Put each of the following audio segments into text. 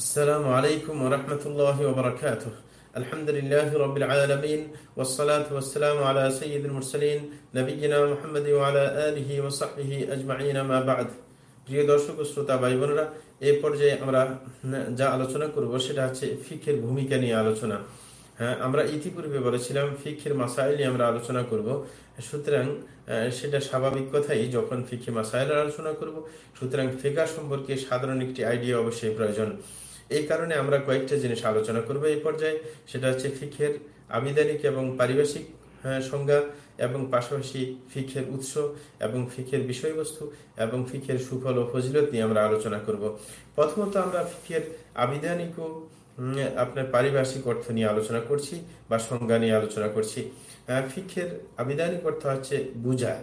السلام عليكم ورحمة الله وبركاته الحمد لله رب العالمين والصلاة والسلام على سيد المرسلين نبينا محمد وعلى آله وصحبه أجمعين ما بعد প্রিয় দর্শক ও শ্রোতা ভাই বোনেরা এই পর্যায়ে আমরা যা আলোচনা করব সেটা হচ্ছে ফিকের ভূমিকা নিয়ে আলোচনা হ্যাঁ আমরা ইতিপূর্বে বলেছিলাম ফিকের মাসাইল নিয়ে আমরা আলোচনা করব সুতরাং সেটা স্বাভাবিক কথাই যখন ফিকে মাসাইলের আলোচনা করব সুতরাং ফিকা সম্পর্কে সাধারণ একটি আইডিয়া অবশ্যই প্রয়োজন এই কারণে আমরা কয়েকটা জিনিস আলোচনা করব এই পর্যায়ে। সেটা হচ্ছে ফিখের আবিধানিক এবং পারিভাষিক সংজ্ঞা এবং পাশাপাশি ফিখের উৎস এবং ফিখের বিষয়বস্তু এবং ফিখের সুফল ও ফজিলত নিয়ে আমরা আলোচনা করব। প্রথমত আমরা ফিখের আবিধানিক ও আপনার পারিভাষিক অর্থ নিয়ে আলোচনা করছি বা সংজ্ঞা নিয়ে আলোচনা করছি। ফিখের আবিধানিক অর্থ হচ্ছে বুঝা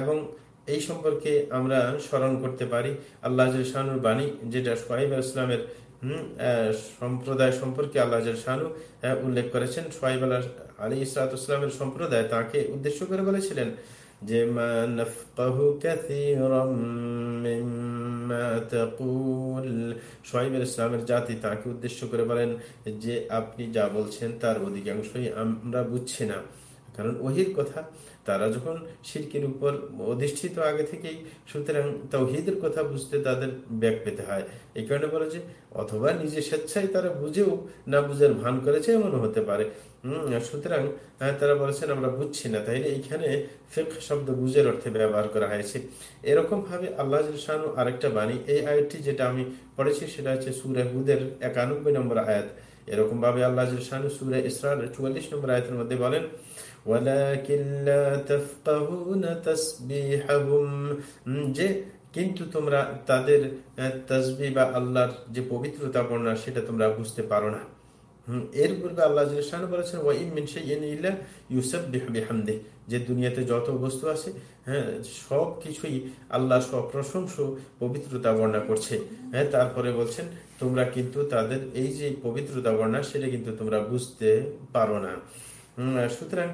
এবং এই সম্পর্কে আমরা স্মরণ করতে পারি। আল্লাহ বাণী, যেটা সোহাইব ইসলামের সম্প্রদায় সম্পর্কে আল্লাহ শাহানু উল্লেখ করেছেন। সোহাইব আল্লাহ আলী ইসলাতামের সম্প্রদায় তাকে উদ্দেশ্য করে বলেছিলেন যে ইসলামের জাতি তাকে উদ্দেশ্য করে বলেন যে, আপনি যা বলছেন তার অধিকাংশই আমরা বুঝছি না। কারণ ওহির কথা তারা যখন শিরকের উপর অধিষ্ঠিত আগে থেকেই, সুতরাং তৌহিদের কথা বুঝতে তাদের ব্যাগ পেতে হয়। এই কারণে বলে যে, অথবা নিজে স্বেচ্ছায় তারা বুঝেও না বুঝার ভান করেছে এমনও হতে পারে। সুতরাং তারা বলেছেন, আমরা বুঝছি না। তাইলে এইখানে ফেক শব্দ বুঝের অর্থে ব্যবহার করা হয়েছে। এরকম ভাবে আল্লাহ শাহানু আরেকটা বাণী, এই আয়াতটি যেটা আমি পড়েছি, সেটা হচ্ছে সুরে হুদের একানব্বই নম্বর আয়াত। এরকম ভাবে আল্লাহ শাহানু সুরে ইসরার চুয়াল্লিশ নম্বর আয়াতের মধ্যে বলেন যে কিন্তু তোমরা তাদের তসবি বা আল্লাহর যে পবিত্রতা বর্ণা সেটা তোমরা বুঝতে পারো না। এর পূর্বে আল্লাহ বলেছেন যে দুনিয়াতে যত বস্তু আছে হ্যাঁ সব কিছুই আল্লাহ প্রশংস পবিত্রতা বর্ণনা করছে। হ্যাঁ তারপরে বলছেন, তোমরা কিন্তু তাদের এই যে পবিত্রতা বর্ণনা, সেটা কিন্তু তোমরা বুঝতে পারো না। সুতরাং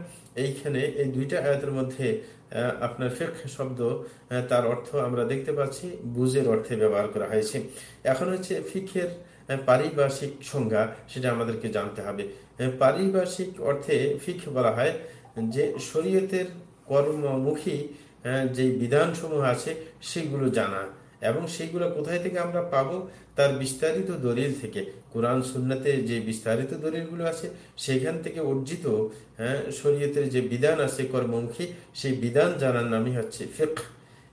এইখানে এই দুইটা আয়াতের মধ্যে আপনার ফেক শব্দ তার অর্থ আমরা দেখতে পাচ্ছি বুঝের অর্থে ব্যবহার করা হয়েছে। এখন হচ্ছে ফিখের পারিভাষিক সংজ্ঞা, সেটা আমাদেরকে জানতে হবে। পারিভাষিক অর্থে ফিখ বলা হয় যে শরীয়তের কর্মমুখী যে বিধানসমূহ আছে, সেগুলো জানা। এবং সেইগুলো কোথায় থেকে আমরা পাবো? তার বিস্তারিত দলিল থেকে। কোরআন সুন্নাতে যে বিস্তারিত দলিলগুলো আছে সেখান থেকে অর্জিত হ্যাঁ শরীয়তের যে বিধান আছে কর্মমুখী সেই বিধান জানার নামই হচ্ছে ফেক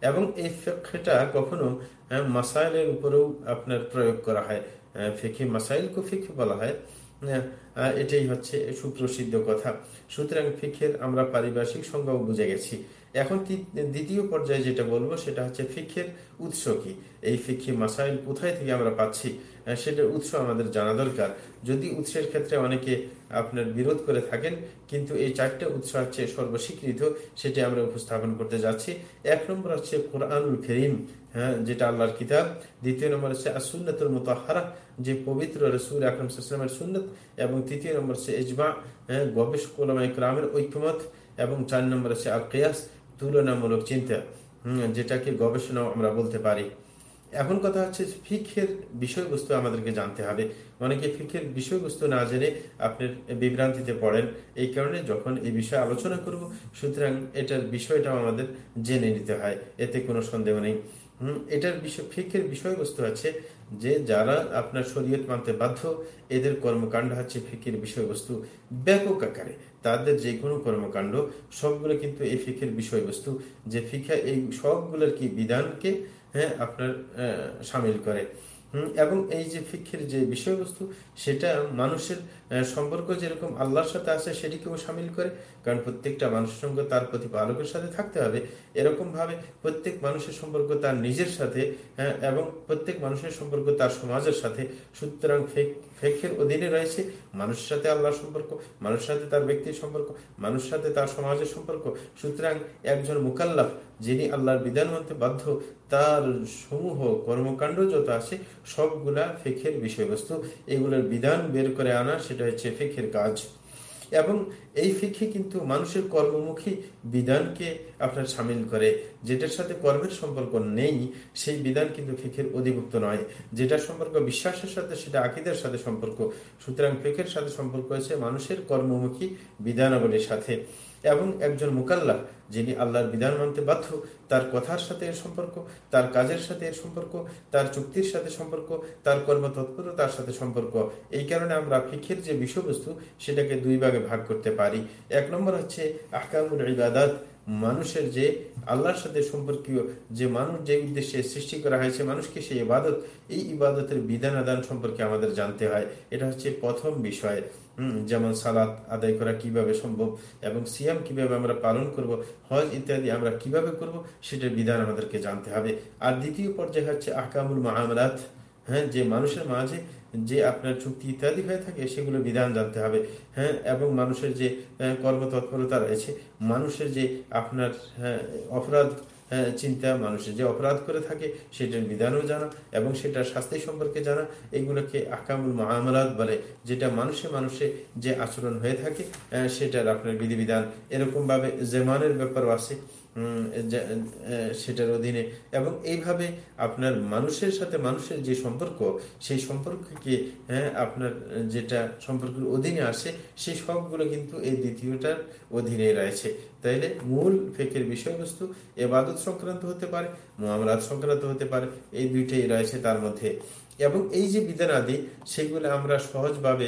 এবং এই ফেকটা কখনো হ্যাঁ, মাসাইলের উপরেও আপনার প্রয়োগ করা হয়। ফেকে মাসাইলকে ফিক বলা হয়। এটাই হচ্ছে সুপ্রসিদ্ধ কথা। সুতরাং ফিখের আমরা পারিভাষিক সংজ্ঞাও বুঝে গেছি। এখন দ্বিতীয় পর্যায়ে যেটা বলব সেটা হচ্ছে ফিখের উৎস কি? এই ফিখি মাসাইল কোথায় থেকে আমরা পাচ্ছি সেটার উৎস আমাদের জানা দরকার। যদি উৎসের ক্ষেত্রে অনেকে আপনার বিরোধ করে থাকেন, কিন্তু এই চারটা উৎস হচ্ছে সর্বস্বীকৃত, সেটি আমরা উপস্থাপন করতে যাচ্ছি। এক নম্বর হচ্ছে কোরআনুল করিম হ্যাঁ যেটা আল্লাহর কিতাব। দ্বিতীয় নম্বর হচ্ছে আসুন্নতুল মোতাহারা, যে পবিত্র রসুল আকরম সাল্লামের সুন্নত। এবং তৃতীয় নম্বর হচ্ছে এজমা হ্যাঁ গবেষক গ্রামের ঐক্যমত। এবং চার নম্বর হচ্ছে আল তুলনামূলক চিন্তা যেটাকে গবেষণা আমরা বলতে পারি। এখন কথা হচ্ছে ফিখের বিষয়বস্তু আমাদেরকে জানতে হবে। অনেকে ফিখের বিষয়বস্তু না জেনে আপনার বিভ্রান্তিতে পড়েন। এই কারণে যখন এই বিষয়ে আলোচনা করব, সুতরাং এটার বিষয়টাও আমাদের জেনে নিতে হয়। এতে কোনো সন্দেহ নেই। এটার বিষয়, ফিকের বিষয়বস্তু আছে যে যারা আপনার শরীয়ত মানতে বাধ্য, এদের কর্মকাণ্ড হচ্ছে ফিকের বিষয়বস্তু ব্যাপক আকারে। তাদের যে কোনো কর্মকাণ্ড, সবগুলো কিন্তু এই ফিকের বিষয়বস্তু। যে ফিখা এই সবগুলোর কি বিধানকে হ্যাঁ আপনার সামিল করে। এবং এই যে ফিক্ষের যে বিষয়বস্তু, সেটা মানুষের সম্পর্ক যেরকম আল্লাহর সাথে আছে, সেটিকেও সামিল করে। কারণ প্রত্যেকটা মানুষের সঙ্গে তার প্রতিপালকের সাথে থাকতে হবে। এরকম ভাবে প্রত্যেক মানুষের সম্পর্ক তার নিজের সাথে এবং প্রত্যেক মানুষের সম্পর্ক তার সমাজের সাথে। সুতরাং ফেকের অধীনে রয়েছে মানুষের সাথে আল্লাহর সম্পর্ক, মানুষের সাথে তার ব্যক্তির সম্পর্ক, মানুষের সাথে তার সমাজের সম্পর্ক। সুতরাং একজন মুকাল্লাফ যিনি আল্লাহর বিধান মানতে বাধ্য, তার সমূহ কর্মকাণ্ড যত আছে, সবগুলা ফেকের বিষয়বস্তু, এগুলোর বিধান বের করে আনা, সেটা হচ্ছে ফেকের কাজ। এবং এই ফিক্ষে কিন্তু মানুষের কর্মমুখী বিধানকে আপনার সামিল করে, যেটার সাথে কর্মের সম্পর্ক নেই, সেই বিধান কিন্তু ফিখের অধিভুক্ত নয়। যেটা সম্পর্ক বিশ্বাসের সাথে, সেটা আকিদের সাথে সম্পর্ক। সুতরাং ফিখের সাথে সম্পর্ক আছে মানুষের কর্মমুখী বিধানাবলীর সাথে। এবং একজন মোকাল্লা যিনি আল্লাহর বিধান মানতে বাধ্য, তার কথার সাথে এর সম্পর্ক, তার কাজের সাথে এর সম্পর্ক, তার চুক্তির সাথে সম্পর্ক, তার কর্মতৎপরতার সাথে সম্পর্ক। এই কারণে আমরা ফিখের যে বিষয়বস্তু, সেটাকে দুই ভাগে ভাগ করতে পারি। এক নম্বর হচ্ছে আহকামুল ইবাদাত, মানুষের যে আল্লাহর সাথে সম্পর্কীয় যে মানুষ, যে উদ্দেশ্যে সৃষ্টি করা হয়েছে মানুষকে সেই ইবাদত, এই ইবাদতের বিধান আদান সম্পর্কে আমাদের জানতে হয়। এটা হচ্ছে প্রথম বিষয়। যেমন সালাত আদায় করা কীভাবে সম্ভব এবং সিয়াম কীভাবে আমরা পালন করব, হজ ইত্যাদি আমরা কীভাবে করব, সেটার বিধান আমাদেরকে জানতে হবে। আর দ্বিতীয় পর্যায়ে হচ্ছে আকামুল মাহামরাত হ্যাঁ যে মানুষের মাঝে যে আপনার চুক্তি ইত্যাদি হয়ে থাকে সেগুলো বিধান জানতে হবে। হ্যাঁ এবং মানুষের যে কর্মতৎপরতা রয়েছে মানুষের যে আপনার হ্যাঁ, অপরাধ হ্যাঁ, চিন্তা মানুষের যে অপরাধ করে থাকে সেটার বিধানও জানা এবং সেটার শাস্তি সম্পর্কে জানা। এগুলোকে আকামুল মামলাত বলে যেটা মানুষে মানুষে যে আচরণ হয়ে থাকে সেটার আপনার বিধিবিধান। এরকমভাবে জেমানের ব্যাপারও আছে। সেটার অধীনে। এবং এইভাবে আপনার মানুষের সাথে মানুষের যে সম্পর্ক সেই সম্পর্ককে হ্যাঁ আপনার যেটা সম্পর্কের অধীনে আসে সেই সবগুলো কিন্তু এই দ্বিতীয়টার অধীনে রয়েছে। তাইলে মূল ফেকের বিষয়বস্তু এবাদত সংক্রান্ত হতে পারে মামলাত সংক্রান্ত হতে পারে এই দুইটাই রয়েছে তার মধ্যে। এবং এই যে বিধান আদি সেগুলো আমরা সহজভাবে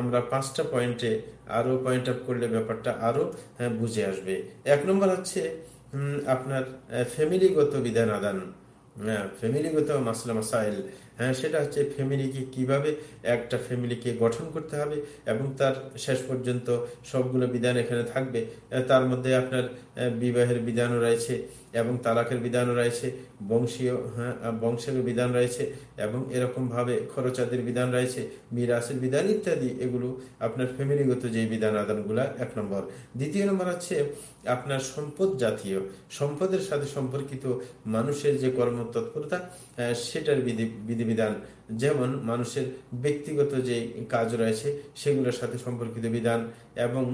আমরা পাঁচটা পয়েন্টে আরও পয়েন্ট আপ করলে ব্যাপারটা আরও হ্যাঁ, বুঝে আসবে। এক নম্বর হচ্ছে আপনার ফ্যামিলিগত বিধান আদান হ্যাঁ ফ্যামিলিগত মাসলা মাসাইল হ্যাঁ সেটা হচ্ছে ফ্যামিলিকে কীভাবে একটা ফ্যামিলিকে গঠন করতে হবে এবং তার শেষ পর্যন্ত সবগুলো বিধান এখানে থাকবে। তার মধ্যে আপনার বিবাহের বিধানও রয়েছে। এবং তালাকের বিধান রয়েছে, বংশীয় হ্যাঁ বংশের বিধান রয়েছে, এবং এরকমভাবে খরচাদের বিধান রয়েছে, মিরাসের বিধান ইত্যাদি, এগুলো আপনার ফ্যামিলিগত যে বিধান আদানগুলা, এক নম্বর। দ্বিতীয় নম্বর হচ্ছে আপনার সম্পদ জাতীয়। সম্পদের সাথে সম্পর্কিত মানুষের যে কর্মতৎপরতা সেটার বিধি বিধিবিধান যেমন মানুষের ব্যক্তিগত যে কাজ রয়েছে, সেগুলোর সাথে সম্পর্কিত বিধান এবং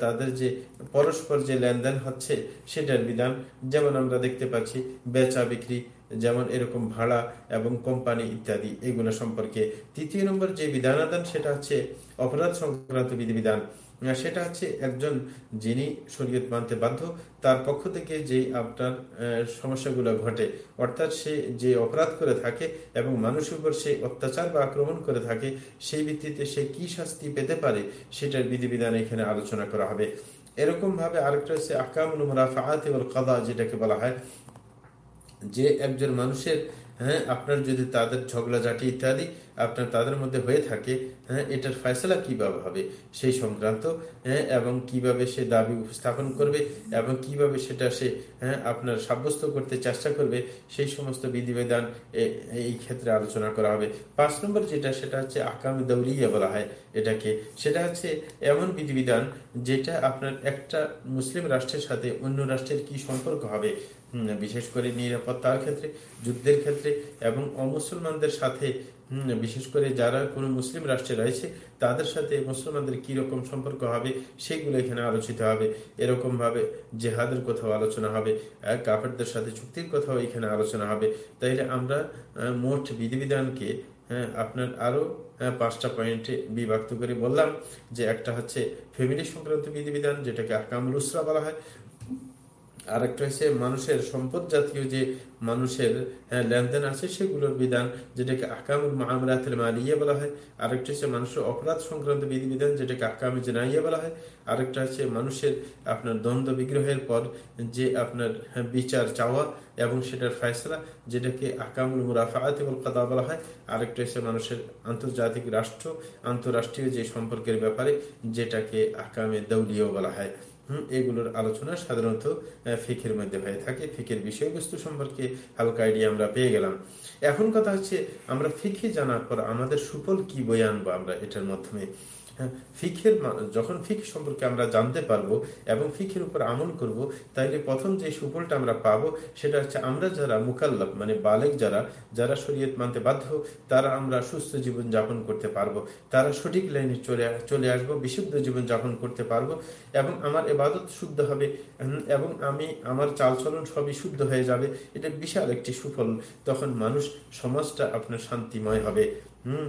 তাদের যে পরস্পর যে লেনদেন হচ্ছে, সেটার বিধান। যেমন আমরা দেখতে পাচ্ছি, বেচা বিক্রি, যেমন এরকম ভাড়া এবং কোম্পানি ইত্যাদি, এগুলো সম্পর্কে। তৃতীয় নম্বর যে বিধানাদান, সেটা হচ্ছে অপরাধ সংক্রান্ত বিধিবিধান সেটা হচ্ছে একজন যিনি শরীয়ত মানতে বাধ্য, তার পক্ষ থেকে যে আপনার সমস্যাগুলো ঘটে, অর্থাৎ সে যে অপরাধ করে থাকে এবং মানুষের উপর সে অত্যাচার বা আক্রমণ করে থাকে, সেই ভিত্তিতে সে কি শাস্তি পেতে পারে সেটার বিধিবিধান এখানে আলোচনা করা হবে। এরকম ভাবে আরেকটা হচ্ছে আকামুল মুরাফাত এবং কাদা যেটাকে বলা হয়। যে একজন মানুষের হ্যাঁ আপনার যদি তাদের ঝগড়া ঝাঁটি ইত্যাদি আপনার তাদের মধ্যে হয়ে থাকে হ্যাঁ এটার ফয়সলা কীভাবে হবে? সেই সংক্রান্ত হ্যাঁ এবং কীভাবে সে দাবি উপস্থাপন করবে এবং কীভাবে সেটা সে হ্যাঁ আপনার সাব্যস্ত করতে চেষ্টা করবে, সেই সমস্ত বিধিবিধান এই ক্ষেত্রে আলোচনা করা হবে। পাঁচ নম্বর যেটা, সেটা হচ্ছে আকামি দৌলিয়া বলা হয় এটাকে। সেটা হচ্ছে এমন বিধিবিধান যেটা আপনার একটা মুসলিম রাষ্ট্রের সাথে অন্য রাষ্ট্রের কি সম্পর্ক হবে? বিশেষ করে নিরাপত্তার ক্ষেত্রে, যুদ্ধের ক্ষেত্রে এবং অমুসলমানদের সাথে বিশেষ করে যারা কোনো মুসলিম রাষ্ট্রে রয়েছে, তাদের সাথে মুসলমানদের কি রকম সম্পর্ক হবে, সেগুলো এখানে আলোচিত হবে। এরকম ভাবে জেহাদের কোথাও আলোচনা হবে কাপড়দের সাথে চুক্তির কথাও এখানে আলোচনা হবে। তাইলে আমরা মোট বিধিবিধানকে হ্যাঁ আপনার আরও পাঁচটা পয়েন্টে বিভক্ত করে বললাম যে একটা হচ্ছে ফ্যামিলি সংক্রান্ত বিধিবিধান, যেটাকে আকামুল উসরা বলা হয়। আরেকটা হচ্ছে মানুষের সম্পদ জাতীয় যে মানুষের হ্যাঁ, লেনদেন আছে সেগুলোর বিধান যেটাকে আকামুল মামলাতের মালিয়া বলা হয়। আরেকটা হচ্ছে মানুষের অপরাধ সংক্রান্ত বিধিবিধান যেটাকে আকামে জেনাইয়া বলা হয়। আরেকটা হচ্ছে মানুষের আপনার দ্বন্দ্ব বিগ্রহের পর যে আপনার হ্যাঁ, বিচার চাওয়া এবং সেটার ফয়সলা যেটাকে আকামুল মুরাফাত এবং বলা হয়। আরেকটা হচ্ছে মানুষের আন্তর্জাতিক রাষ্ট্র আন্তরাষ্ট্রীয় যে সম্পর্কের ব্যাপারে যেটাকে আকামে দৌলিও বলা হয়। এগুলোর আলোচনা সাধারণত ফিকের মধ্যে হয়ে থাকে। ফিকের বিষয়বস্তু সম্পর্কে হালকা আইডিয়া আমরা পেয়ে গেলাম। এখন কথা হচ্ছে, আমরা ফিকে জানার পর আমাদের সুফল কি বয়ে আনব আমরা এটার মাধ্যমে ফিখের যখন ফিখ সম্পর্কে আমরা জানতে পারব এবং ফিখের উপর আমল করব, তাইলে প্রথম যে সুফলটা আমরা পাবো সেটা হচ্ছে আমরা যারা মুকাল্লাফ মানে বালেক যারা যারা শরীয়ত মানতে বাধ্য, তারা আমরা সুস্থ জীবন যাপন করতে পারব, তারা সঠিক লাইনে চলে চলে আসব, বিশুদ্ধ জীবন যাপন করতে পারব এবং আমার এবাদত শুদ্ধ হবে এবং আমি আমার চালচলন সবই শুদ্ধ হয়ে যাবে, এটা বিশাল একটি সুফল। তখন মানুষ সমাজটা আপনার শান্তিময় হবে। হম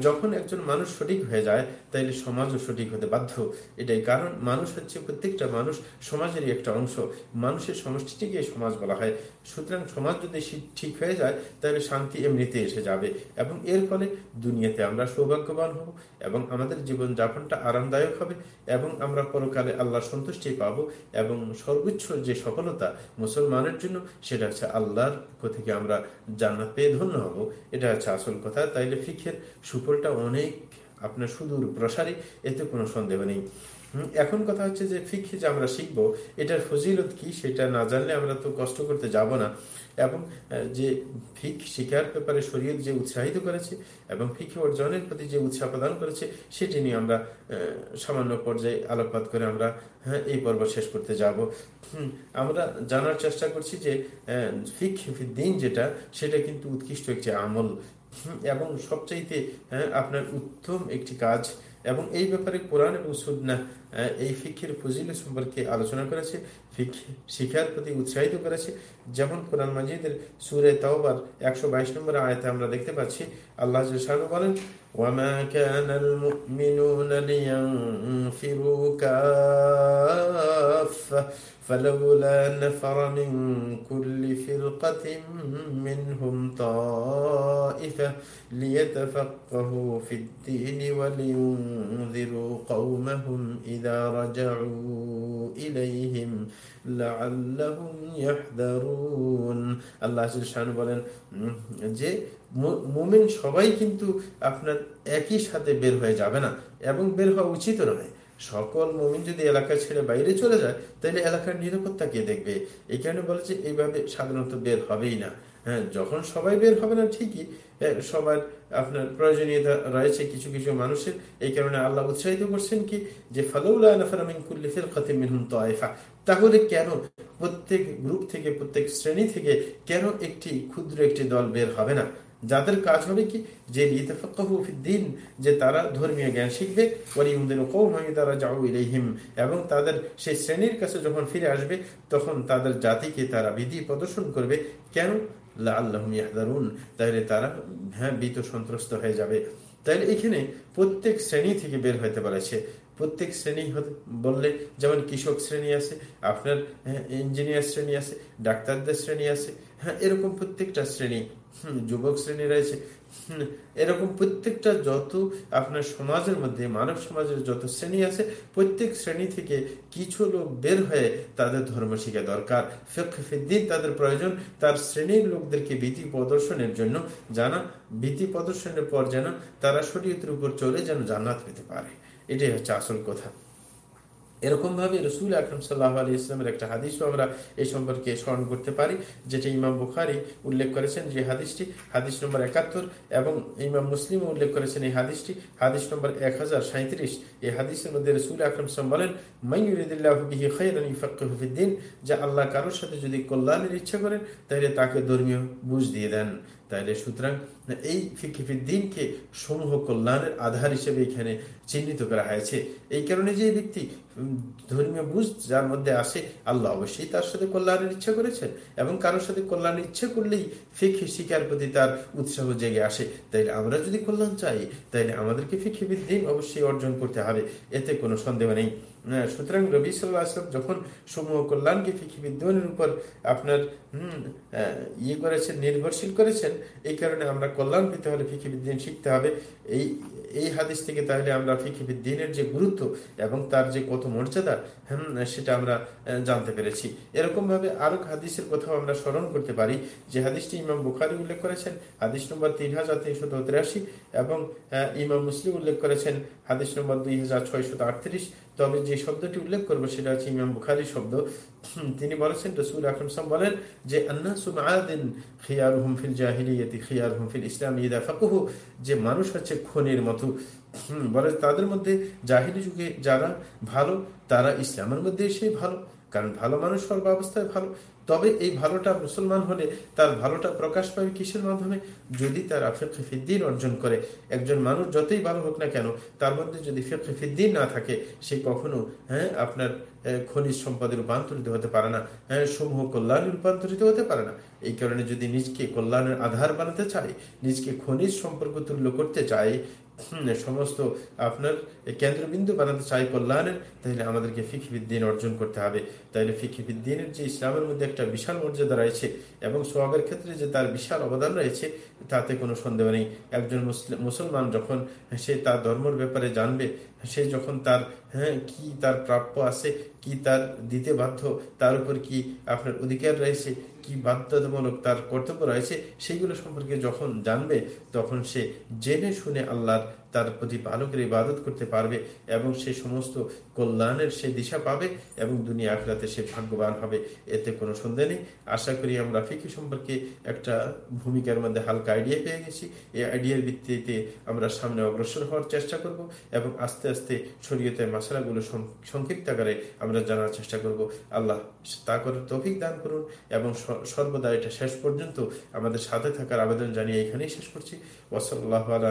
যখন একজন মানুষ সঠিক হয়ে যায়, তাইলে সমাজও সঠিক হতে বাধ্য। এটাই কারণ মানুষ হচ্ছে প্রত্যেকটা মানুষ সমাজেরই একটা অংশ। মানুষের সমষ্টিটিকে সমাজ বলা হয়। সুতরাং সমাজ যদি ঠিক হয়ে যায় তাহলে শান্তি এমনিতে এসে যাবে। এবং এর ফলে দুনিয়াতে আমরা সৌভাগ্যবান হব এবং আমাদের জীবন যাপনটা আরামদায়ক হবে এবং আমরা পরকালে আল্লাহর সন্তুষ্টি পাব এবং সর্বোচ্চ যে সফলতা মুসলমানের জন্য, সেটা হচ্ছে আল্লাহর থেকে আমরা জান্নাত পেয়ে ধন্য হব। এটা হচ্ছে আসল কথা। তাইলে ফিখের সুফলটা অনেক, আপনার সুদূর প্রসারী, এতে কোনো সন্দেহ নেই। এখন কথা হচ্ছে যে ফিখে যে আমরা শিখব, এটার ফজিলত কি সেটা না জানলে আমরা তো কষ্ট করতে যাব না। এবং যে ফিক শিকার ব্যাপারে শরীয়ত যে উৎসাহিত করেছে এবং ফিকে অর্জনের প্রতি যে উৎসাহ প্রদান করেছে, সেটি নিয়ে আমরা সামান্য পর্যায়ে আলোকপাত করে আমরা হ্যাঁ এই পর্ব শেষ করতে যাব। আমরা জানার চেষ্টা করছি যে ফিক দিন যেটা, সেটা কিন্তু উৎকৃষ্ট একটি আমল। এবং সবচাইতে হ্যাঁ, আপনার উত্তম একটি কাজ এবং এই ব্যাপারে কোরআন এবং সুদনা এই ফিক্ষের ফজিল সম্পর্কে আলোচনা করেছে শিক্ষার প্রতি উৎসাহিত করেছে। যেমন কোরআন মাজিদের সুরে তাওবার একশো বাইশ নম্বর আয়তে আমরা দেখতে পাচ্ছি আল্লাহ বলেন وما كان المؤمنون لينفروا كافة فلولا نفر من كل فرقة منهم طائفة ليتفقهوا في الدين ولينذروا قومهم إذا رجعوا إليهم لعلهم يحذرون الله سبحانه وتعالى মুমিন সবাই কিন্তু আপনার একই সাথে বের হয়ে যাবে না এবং বের হওয়া উচিত নয়। সকল মমিন যদি এলাকা ছেড়ে বাইরে চলে যায়, তাহলে এলাকার নিরাপত্তা কে দেখবে? এই কারণে বলেছে এইভাবে সাধারণত বের হবেই না। হ্যাঁ যখন সবাই বের হবে না ঠিকই সবার আপনার প্রয়োজনীয়তা রয়েছে কিছু কিছু মানুষের। এই কারণে আল্লাহ উৎসাহিত করছেন কি যে তাহলে কেন প্রত্যেক গ্রুপ থেকে, প্রত্যেক শ্রেণি থেকে কেন একটি ক্ষুদ্র একটি দল বের হবে না? যাদের কাজ হবে কি? যে দিন যে তারা ধর্মীয় জ্ঞান শিখবে তারা যাও ইলেহিম এবং তাদের সেই শ্রেণির কাছে যখন ফিরে আসবে, তখন তাদের জাতিকে তারা বিধি প্রদর্শন করবে। কেন? আল্লাহ ইয়াহদারুন। তাহলে তারা হ্যাঁ বিত সন্ত্রস্ত হয়ে যাবে। তাহলে এখানে প্রত্যেক শ্রেণি থেকে বের হইতে পারেছে প্রত্যেক শ্রেণি বললে, যেমন কৃষক শ্রেণি আছে, আপনার ইঞ্জিনিয়ার শ্রেণি আছে, ডাক্তারদের শ্রেণি আছে হ্যাঁ এরকম প্রত্যেকটা শ্রেণি। যুবক শ্রেণি রয়েছে। এরকম প্রত্যেকটা যত আপনার সমাজের মধ্যে, মানব সমাজের যত শ্রেণি আছে, প্রত্যেক শ্রেণি থেকে কিছু লোক বের হয়ে তাদের ধর্ম শিখা দরকার। তাদের প্রয়োজন। তার শ্রেণির লোকদেরকে ভীতি প্রদর্শনের জন্য জানা ভীতি প্রদর্শনের পর যেন তারা শরীয়তের উপর চলে যেন জান্নাত পেতে পারে। এটাই হচ্ছে আসল কথা। এরকম ভাবে রসুল আকরম সাল্লাহ আলী ইসলামের একটা হাদিসও আমরা এই সম্পর্কে স্মরণ করতে পারি, যেটা ইমাম বুখারি উল্লেখ করেছেন যে হাদিসটি হাদিস নম্বর একাত্তর এবং ইমাম মুসলিম উল্লেখ করেছেন এই হাদিসটি হাদিস নম্বর এক হাজার সাঁত্রিশ এই হাদিসের মধ্যে রসুল আকরম সাল্লাম বলেন মাইউরিদিন যা আল্লাহ কারোর সাথে যদি কল্যাণের ইচ্ছা করেন, তাহলে তাকে ধর্মীয় বুঝ দিয়ে দেন। তাইলে সুতরাং এই দিনকে সমূহ কল্যাণের আধার হিসেবে এখানে চিহ্নিত করা হয়েছে। এই কারণে যে ব্যক্তি ধর্মীয় বুঝ যার মধ্যে আসে, আল্লাহ অবশ্যই তার সাথে কল্যাণের ইচ্ছা করেছেন এবং কারোর সাথে কল্যাণের ইচ্ছা করলেই ফিখি শিকার প্রতি তার উৎসাহ জেগে আসে। তাইলে আমরা যদি কল্যাণ চাই, তাইলে আমাদেরকে দিন অবশ্যই অর্জন করতে হবে, এতে কোনো সন্দেহ নেই। সুতরাং রবি সাল্লাহ যখন সমূহ কল্যাণকে ফিকি বিদ্যমানের উপর আপনার ইয়ে করেছেন, নির্ভরশীল করেছেন, এই কারণে আমরা কল্যাণ পেতে হলে ফিকি বিদ্যিন শিখতে হবে। এই এই হাদিস থেকে তাহলে আমরা ফিকি বিদ্দিনের যে গুরুত্ব এবং তার যে কত মর্যাদা, হম, সেটা আমরা জানতে পেরেছি। এরকম ভাবে আরও হাদিসের কথাও আমরা স্মরণ করতে পারি যে হাদিসটি ইমাম বুখারি উল্লেখ করেছেন, হাদিস নম্বর তিন হাজার তিনশত তিরাশি এবং ইমাম মুসলিম উল্লেখ করেছেন, হাদিস নম্বর দুই হাজার ছয়শত আটত্রিশ। তবে যে শব্দটি উল্লেখ করব সেটা হচ্ছে ইমাম বুখারি শব্দ। তিনি বলেছেন রসুল আকরম সাম বলেন যে, আন্নাসু মাআদিন খিয়ারুহুম ফিল জাহিলিয়াতি, খিয়ারুহুম ফিল ইসলাম ইদা ফাকুহু যে মানুষ হচ্ছে খনির মতো। বলে তাদের মধ্যে জাহিলি যুগে যারা ভালো, তারা ইসলামের মধ্যে এসে ভালো। কারণ ভালো মানুষ সর্বাবস্থায় ভালো, তবে এই ভালোটা মুসলমান হলে তার ভালোটা প্রকাশ পাবে কিসের মাধ্যমে? যদি তার ফেকে ফিদ্দিন অর্জন করে। একজন মানুষ যতই ভালো হোক না কেন, তার মধ্যে যদি ফেকে ফিদ্দিন না থাকে, সে কখনো হ্যাঁ আপনার খনিজ সম্পদে রূপান্তরিত হতে পারে না। হ্যাঁ সমূহ কল্যাণে রূপান্তরিত হতে পারে না। এই কারণে যদি নিজকে কল্যাণের আধার বানাতে চায়, নিজকে খনিজ সম্পর্ক তুল্য করতে চায় সমস্ত আপনার কেন্দ্রবিন্দু বানাতে চাই কল্যাণের, তাহলে আমাদেরকে ফিকিবিদ্দিন অর্জন করতে হবে। তাহলে ফিকিবিদ্দিনের যে ইসলামের মধ্যে একটা বিশাল মর্যাদা রয়েছে এবং সোয়াবের ক্ষেত্রে যে তার বিশাল অবদান রয়েছে, তাতে কোনো সন্দেহ নেই। একজন মুসলমান যখন সে তার ধর্মের ব্যাপারে জানবে, সে যখন তার হ্যাঁ কি তার প্রাপ্য আছে, কি তার দিতে বাধ্য, তার উপর কি আপনার অধিকার রয়েছে কি বাধ্যতামূলক তার কর্তব্য রয়েছে সেইগুলো সম্পর্কে যখন জানবে তখন সে জেনে শুনে আল্লাহর তার প্রতি ভালো করে ইবাদত করতে পারবে এবং সে সমস্ত কল্যাণের সে দিশা পাবে এবং দুনিয়া আখরাতে সে ভাগ্যবান হবে। এতে কোনো সন্দেহ নেই। আশা করি আমরা ফিকি সম্পর্কে একটা ভূমিকার মধ্যে হালকা আইডিয়া পেয়ে গেছি। এই আইডিয়ার ভিত্তিতে আমরা সামনে অগ্রসর হওয়ার চেষ্টা করব এবং আস্তে আস্তে শরীয়তের মশলাগুলো সংক্ষিপ্ত আকারে আমরা জানার চেষ্টা করব। আল্লাহ তা করে তৌফিক দান করুন এবং সর্বদা এটা শেষ পর্যন্ত আমাদের সাথে থাকার আবেদন জানিয়ে এখানেই শেষ করছি। ওসল্লাহ আলা